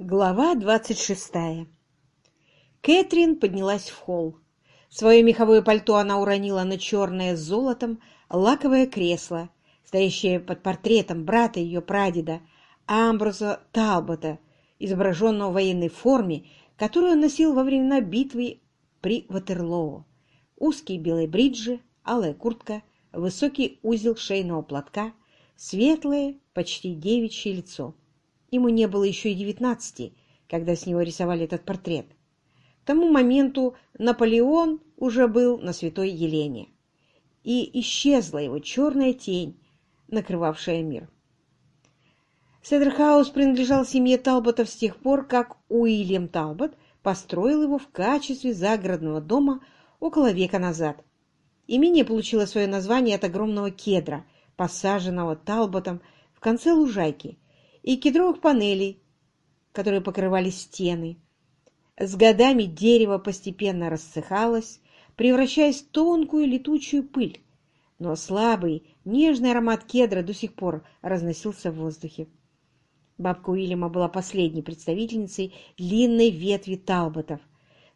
Глава двадцать шестая Кэтрин поднялась в холл. Свое меховое пальто она уронила на черное с золотом лаковое кресло, стоящее под портретом брата ее прадеда Амброза Талбота, изображенного в военной форме, которую он носил во времена битвы при Ватерлоо. Узкие белые бриджи, алая куртка, высокий узел шейного платка, светлое, почти девичье лицо. Ему не было еще и девятнадцати, когда с него рисовали этот портрет. К тому моменту Наполеон уже был на Святой Елене, и исчезла его черная тень, накрывавшая мир. Седерхаус принадлежал семье Талботов с тех пор, как Уильям Талбот построил его в качестве загородного дома около века назад. Имение получило свое название от огромного кедра, посаженного Талботом в конце лужайки, и кедровых панелей, которые покрывали стены. С годами дерево постепенно рассыхалось, превращаясь в тонкую летучую пыль, но слабый, нежный аромат кедра до сих пор разносился в воздухе. Бабка Уильяма была последней представительницей длинной ветви Талботов.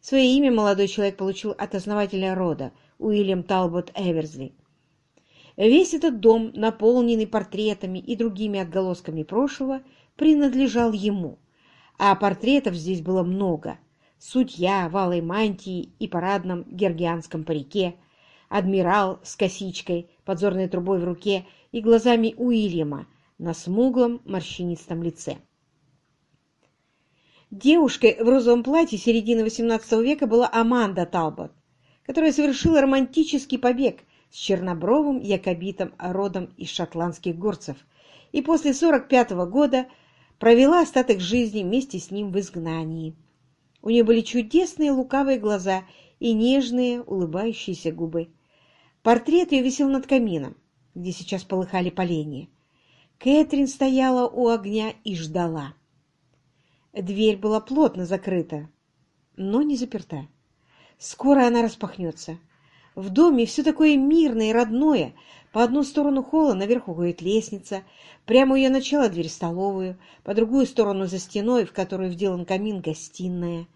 Свое имя молодой человек получил от основателя рода, Уильям Талбот Эверсли. Весь этот дом, наполненный портретами и другими отголосками прошлого, принадлежал ему, а портретов здесь было много. Судья в алой мантии и парадном гергианском парике, адмирал с косичкой, подзорной трубой в руке и глазами Уильяма на смуглом морщинистом лице. Девушкой в розовом платье середины XVIII века была Аманда Талбот, которая совершила романтический побег с чернобровым якобитом родом из шотландских горцев, и после 45 -го года провела остаток жизни вместе с ним в изгнании. У нее были чудесные лукавые глаза и нежные улыбающиеся губы. Портрет ее висел над камином, где сейчас полыхали поленья. Кэтрин стояла у огня и ждала. Дверь была плотно закрыта, но не заперта. Скоро она распахнется. В доме все такое мирное и родное. По одну сторону холла наверху ходит лестница, прямо у ее начала дверь столовую, по другую сторону за стеной, в которую вделан камин, гостиная.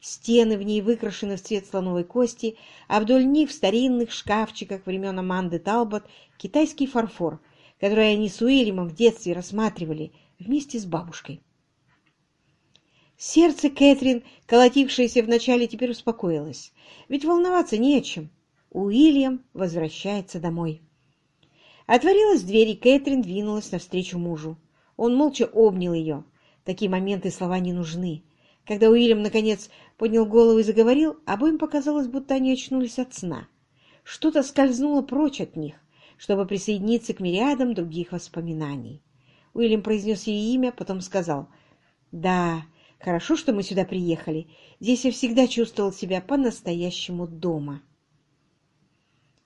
Стены в ней выкрашены в цвет слоновой кости, а вдоль них в старинных шкафчиках времен Аманды Талбот китайский фарфор, который они с Уильямом в детстве рассматривали вместе с бабушкой. Сердце Кэтрин, колотившееся вначале, теперь успокоилось, ведь волноваться не о чем. Уильям возвращается домой. Отворилась дверь, и Кэтрин двинулась навстречу мужу. Он молча обнял ее. такие моменты слова не нужны. Когда Уильям, наконец, поднял голову и заговорил, обоим показалось, будто они очнулись от сна. Что-то скользнуло прочь от них, чтобы присоединиться к мириадам других воспоминаний. Уильям произнес ее имя, потом сказал, «Да, хорошо, что мы сюда приехали. Здесь я всегда чувствовал себя по-настоящему дома».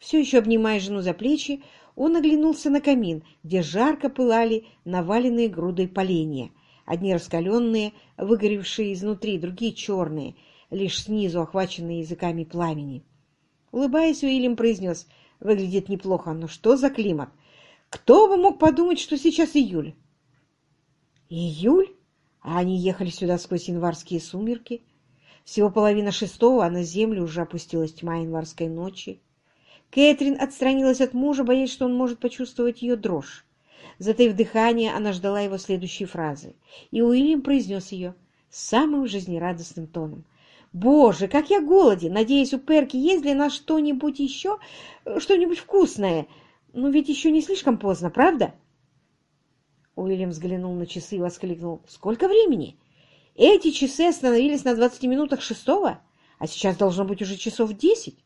Все еще обнимая жену за плечи, он оглянулся на камин, где жарко пылали наваленные грудой поленья. Одни раскаленные, выгоревшие изнутри, другие черные, лишь снизу охваченные языками пламени. Улыбаясь, Уильям произнес, «Выглядит неплохо, но что за климат? Кто бы мог подумать, что сейчас июль?» «Июль? А они ехали сюда сквозь январские сумерки?» Всего половина шестого, а на землю уже опустилась тьма январской ночи. Кэтрин отстранилась от мужа, боясь, что он может почувствовать ее дрожь. Затаив дыхание, она ждала его следующей фразы, и Уильям произнес ее самым жизнерадостным тоном. «Боже, как я голоден! Надеюсь, у Перки есть для нас что-нибудь еще, что-нибудь вкусное. Но ведь еще не слишком поздно, правда?» Уильям взглянул на часы и воскликнул. «Сколько времени? Эти часы остановились на двадцати минутах шестого, а сейчас должно быть уже часов десять.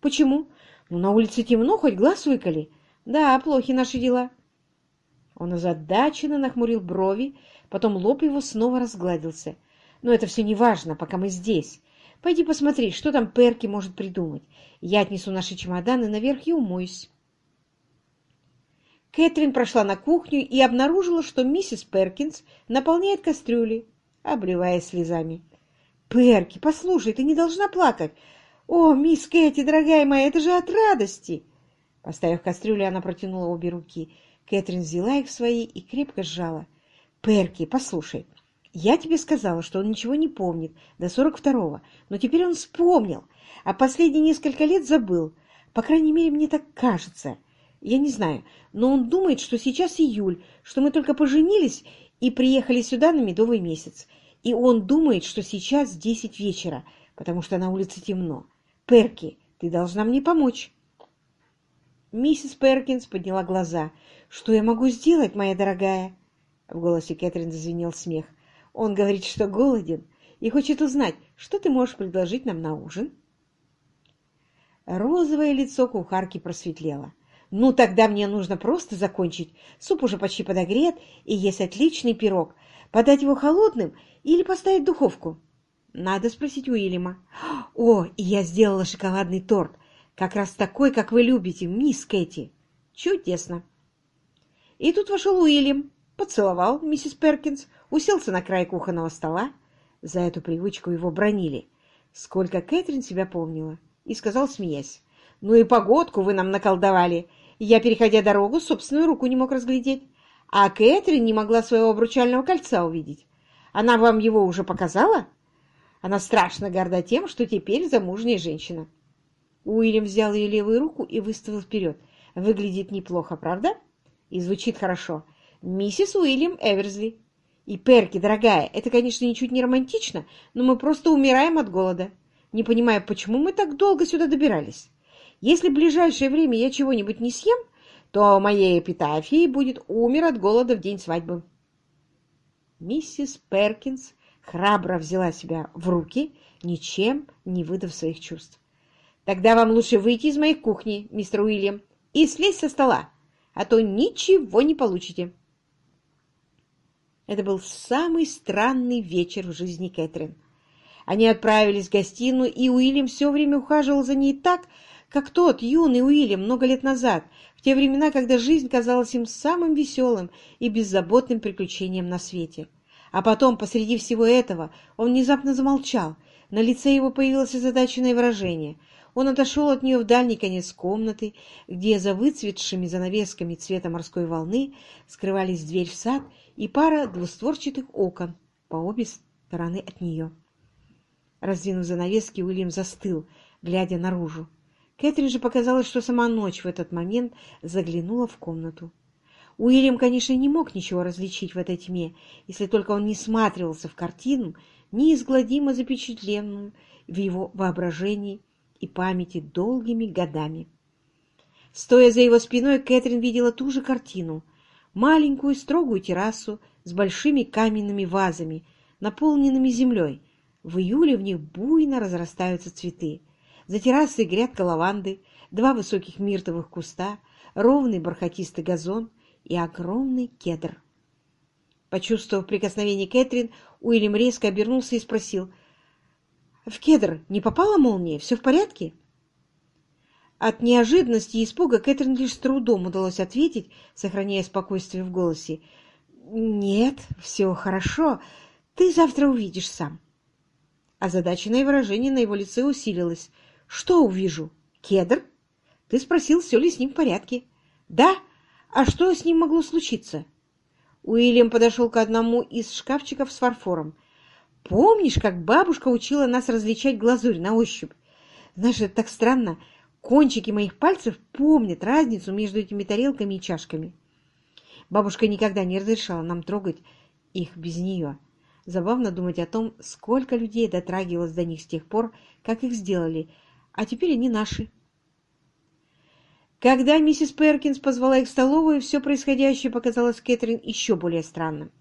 Почему? Ну, на улице темно, хоть глаз выколи. Да, плохи наши дела. Он озадаченно нахмурил брови, потом лоб его снова разгладился. Но это все не важно, пока мы здесь. Пойди посмотри, что там Перки может придумать. Я отнесу наши чемоданы наверх и умоюсь. Кэтрин прошла на кухню и обнаружила, что миссис Перкинс наполняет кастрюли, обливаясь слезами. «Перки, послушай, ты не должна плакать. «О, мисс Кэти, дорогая моя, это же от радости!» Поставив кастрюлю, она протянула обе руки. Кэтрин взяла их в свои и крепко сжала. «Перки, послушай, Я тебе сказала, что он ничего не помнит до сорок второго, но теперь он вспомнил, а последние несколько лет забыл. По крайней мере, мне так кажется. Я не знаю, но он думает, что сейчас июль, что мы только поженились и приехали сюда на медовый месяц. И он думает, что сейчас десять вечера, потому что на улице темно. Перки, ты должна мне помочь. Миссис Перкинс подняла глаза. «Что я могу сделать, моя дорогая?» В голосе Кэтрин зазвенел смех. «Он говорит, что голоден и хочет узнать, что ты можешь предложить нам на ужин?» Розовое лицо кухарки просветлело. «Ну, тогда мне нужно просто закончить. Суп уже почти подогрет, и есть отличный пирог. Подать его холодным или поставить в духовку?» «Надо спросить Уильяма». «О, и я сделала шоколадный торт. Как раз такой, как вы любите, мисс Кэти». «Чудесно». И тут вошел Уильям, поцеловал миссис Перкинс, уселся на край кухонного стола. За эту привычку его бронили, сколько Кэтрин себя помнила, и сказал, смеясь, «Ну и погодку вы нам наколдовали. Я, переходя дорогу, собственную руку не мог разглядеть, а Кэтрин не могла своего обручального кольца увидеть. Она вам его уже показала? Она страшно горда тем, что теперь замужняя женщина». Уильям взял ее левую руку и выставил вперед. «Выглядит неплохо, правда?» И звучит хорошо миссис Уильям Эверсли. И, Перки, дорогая, это, конечно, ничуть не романтично, но мы просто умираем от голода. Не понимаю, почему мы так долго сюда добирались. Если в ближайшее время я чего-нибудь не съем, то моей эпитафией будет «Умер от голода в день свадьбы». Миссис Перкинс храбро взяла себя в руки, ничем не выдав своих чувств. «Тогда вам лучше выйти из моей кухни, мистер Уильям, и слезть со стола, а то ничего не получите». Это был самый странный вечер в жизни Кэтрин. Они отправились в гостиную, и Уильям все время ухаживал за ней так, как тот юный Уильям много лет назад, в те времена, когда жизнь казалась им самым веселым и беззаботным приключением на свете. А потом, посреди всего этого, он внезапно замолчал, на лице его появилось озадаченное выражение. Он отошел от нее в дальний конец комнаты, где за выцветшими занавесками цвета морской волны скрывались дверь в сад и пара двустворчатых окон по обе стороны от нее. Раздвинув занавески, Уильям застыл, глядя наружу. Кэтрин же показалось, что сама ночь в этот момент заглянула в комнату. Уильям, конечно, не мог ничего различить в этой тьме, если только он не сматривался в картину, неизгладимо запечатленную в его воображении и памяти долгими годами. Стоя за его спиной, Кэтрин видела ту же картину, маленькую строгую террасу с большими каменными вазами, наполненными землей. В июле в них буйно разрастаются цветы. За террасой грядка лаванды, два высоких миртовых куста, ровный бархатистый газон и огромный кедр. Почувствовав прикосновение Кэтрин, Уильям резко обернулся и спросил, «В кедр не попала молния? Все в порядке?» От неожиданности и испуга Кэтрин лишь с трудом удалось ответить, сохраняя спокойствие в голосе. «Нет, все хорошо. Ты завтра увидишь сам». Озадаченное выражение на его лице усилилось. «Что увижу? Кедр? Ты спросил, все ли с ним в порядке?» «Да? А что с ним могло случиться?» Уильям подошел к одному из шкафчиков с фарфором. «Помнишь, как бабушка учила нас различать глазурь на ощупь? Знаешь, это так странно. Кончики моих пальцев помнят разницу между этими тарелками и чашками. Бабушка никогда не разрешала нам трогать их без нее. Забавно думать о том, сколько людей дотрагивалось до них с тех пор, как их сделали, а теперь они наши. Когда миссис Перкинс позвала их в столовую, все происходящее показалось Кэтрин еще более странным.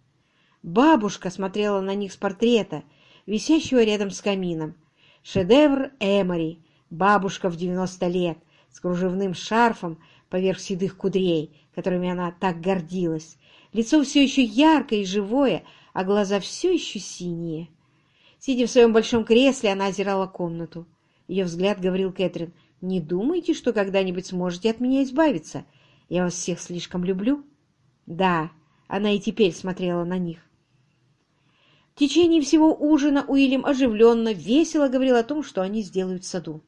Бабушка смотрела на них с портрета, висящего рядом с камином. Шедевр Эмори — Бабушка в девяносто лет, с кружевным шарфом поверх седых кудрей, которыми она так гордилась. Лицо все еще яркое и живое, а глаза все еще синие. Сидя в своем большом кресле, она озирала комнату. Ее взгляд говорил Кэтрин, «Не думайте, что когда-нибудь сможете от меня избавиться. Я вас всех слишком люблю». Да, она и теперь смотрела на них. В течение всего ужина Уильям оживленно, весело говорил о том, что они сделают в саду.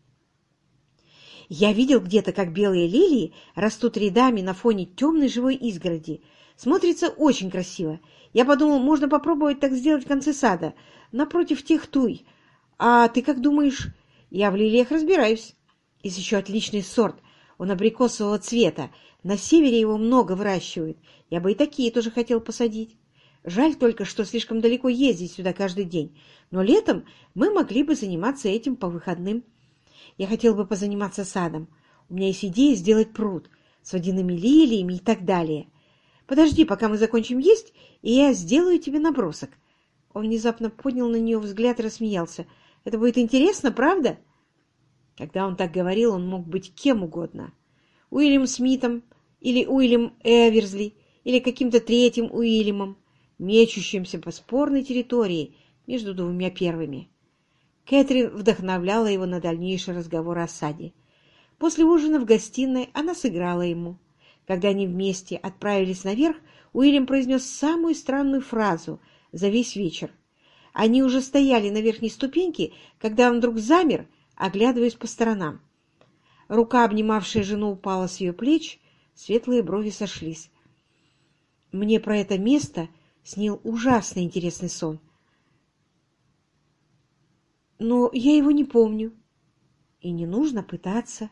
Я видел где-то, как белые лилии растут рядами на фоне темной живой изгороди. Смотрится очень красиво. Я подумал, можно попробовать так сделать в конце сада, напротив тех туй. А ты как думаешь? Я в лилиях разбираюсь. Есть еще отличный сорт. Он абрикосового цвета. На севере его много выращивают. Я бы и такие тоже хотел посадить. Жаль только, что слишком далеко ездить сюда каждый день. Но летом мы могли бы заниматься этим по выходным. Я хотел бы позаниматься садом. У меня есть идея сделать пруд с водяными лилиями и так далее. Подожди, пока мы закончим есть, и я сделаю тебе набросок. Он внезапно поднял на нее взгляд и рассмеялся. Это будет интересно, правда? Когда он так говорил, он мог быть кем угодно. Уильям Смитом или Уильям Эверсли или каким-то третьим Уильямом, мечущимся по спорной территории между двумя первыми. Кэтрин вдохновляла его на дальнейший разговор о саде. После ужина в гостиной она сыграла ему. Когда они вместе отправились наверх, Уильям произнес самую странную фразу за весь вечер. Они уже стояли на верхней ступеньке, когда он вдруг замер, оглядываясь по сторонам. Рука, обнимавшая жену, упала с ее плеч, светлые брови сошлись. Мне про это место снил ужасно интересный сон но я его не помню. И не нужно пытаться.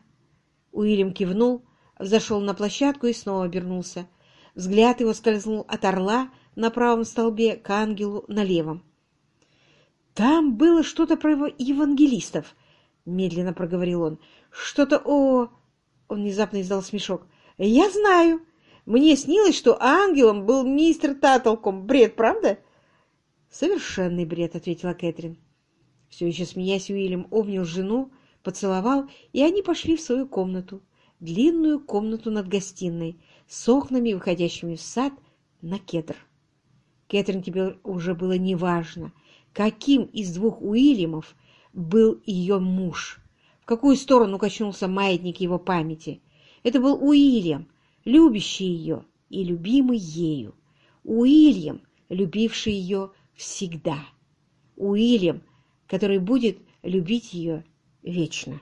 Уильям кивнул, взошел на площадку и снова обернулся. Взгляд его скользнул от орла на правом столбе к ангелу на левом. «Там было что-то про евангелистов», — медленно проговорил он. «Что-то о...» — он внезапно издал смешок. «Я знаю. Мне снилось, что ангелом был мистер Таттлком. Бред, правда?» «Совершенный бред», — ответила Кэтрин. Все еще смеясь, Уильям обнял жену, поцеловал, и они пошли в свою комнату, длинную комнату над гостиной, с окнами, выходящими в сад, на кедр. Кэтрин теперь уже было неважно, каким из двух Уильямов был ее муж, в какую сторону качнулся маятник его памяти. Это был Уильям, любящий ее и любимый ею. Уильям, любивший ее всегда. Уильям, который будет любить ее вечно.